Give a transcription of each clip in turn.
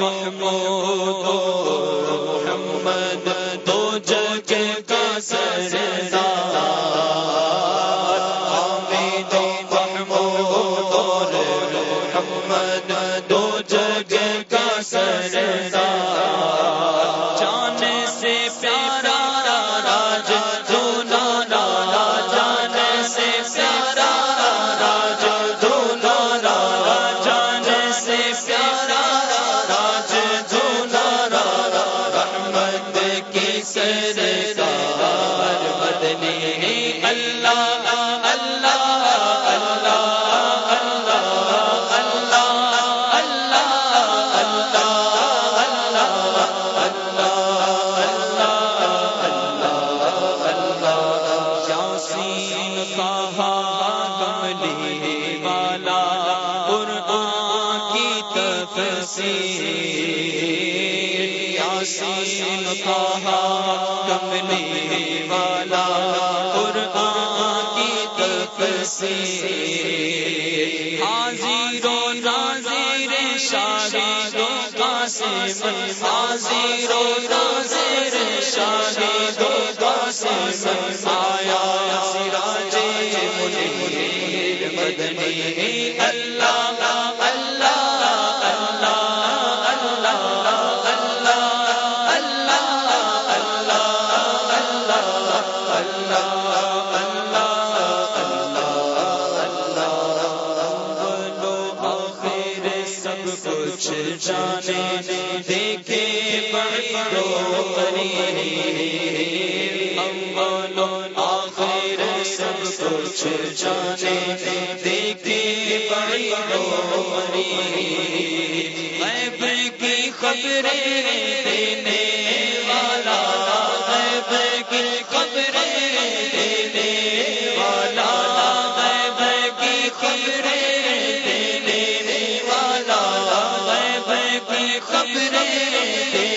محمود دو جگ کا سر کہا کملی والا قرآن کی تفسیر یاسین کہا کملی والا قرآن کی تفسیر حاضر و ناظر شاہدوں کا سیمن حاضر و ناظر شاہدوں کچھ جانے دیکھتے بڑی ڈوری غیب کی خبریں دینے والا غیب کی خبریں دینے والا غیب کی خبریں دینے والا غیب کی خبریں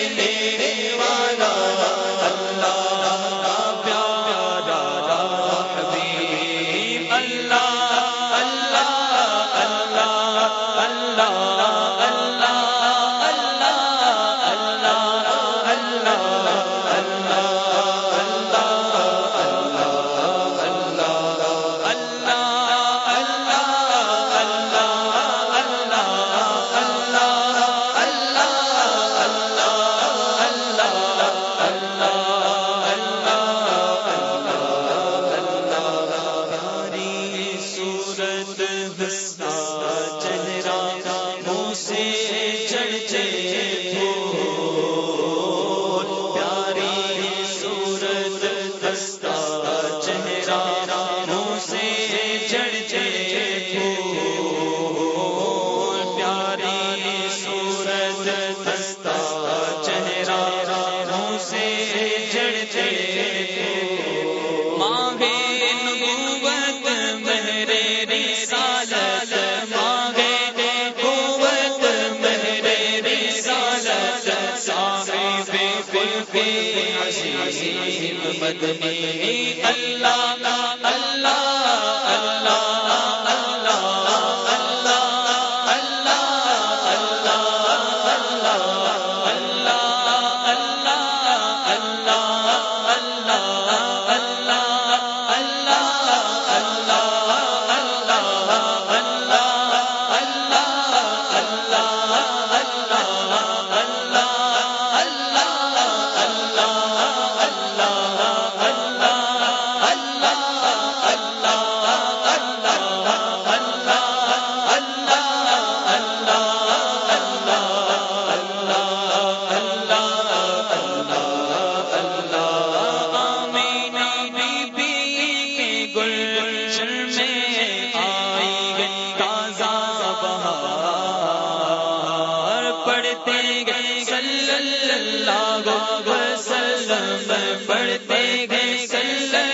ہسنا مدنی اللہ پڑھتے گئے صلی اللہ وسلم پڑھتے گئے صلی اللہ